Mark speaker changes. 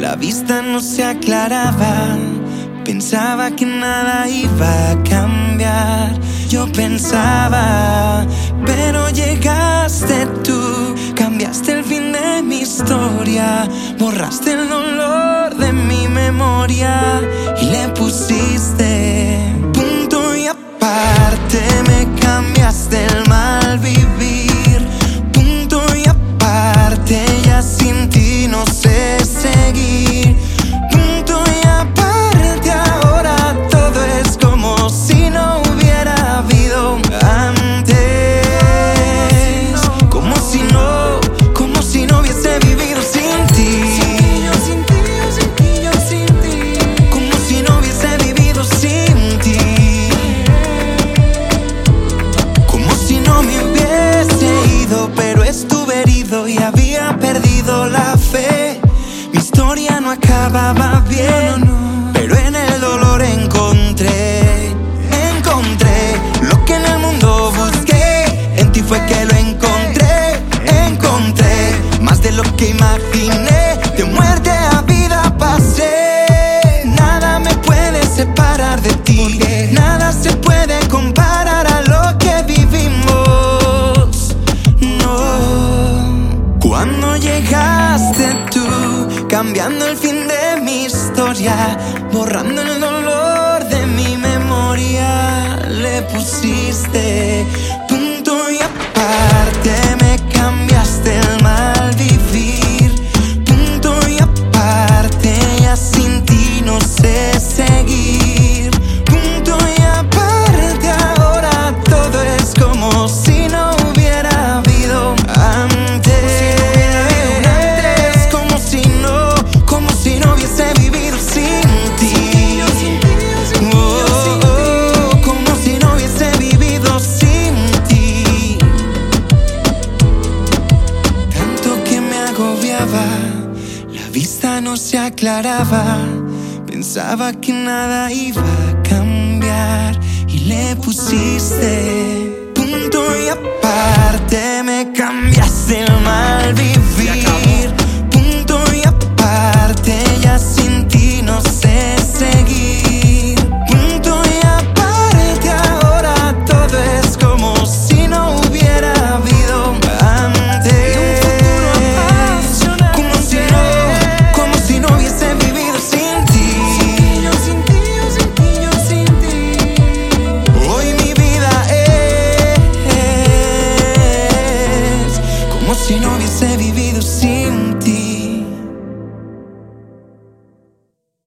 Speaker 1: la vista no se aclaraba. Pensaba que nada iba a cambiar. Yo pensaba, pero llegaste tú, cambiaste el fin de mi historia, borraste el dolor de mi memoria historia no acababa bien, pero en el dolor encontré, encontré lo que en el mundo busqué. En ti fue que lo encontré, encontré más de lo que imaginé. De muerte cambiando el fin de mi historia, borrando el dolor de mi memoria, le pusiste la vista no se aclaraba. Pensaba que nada iba a cambiar y le pusiste punto y aparte. Me cambiaste el mal vivir. Como si no hubiese vivido sin ti.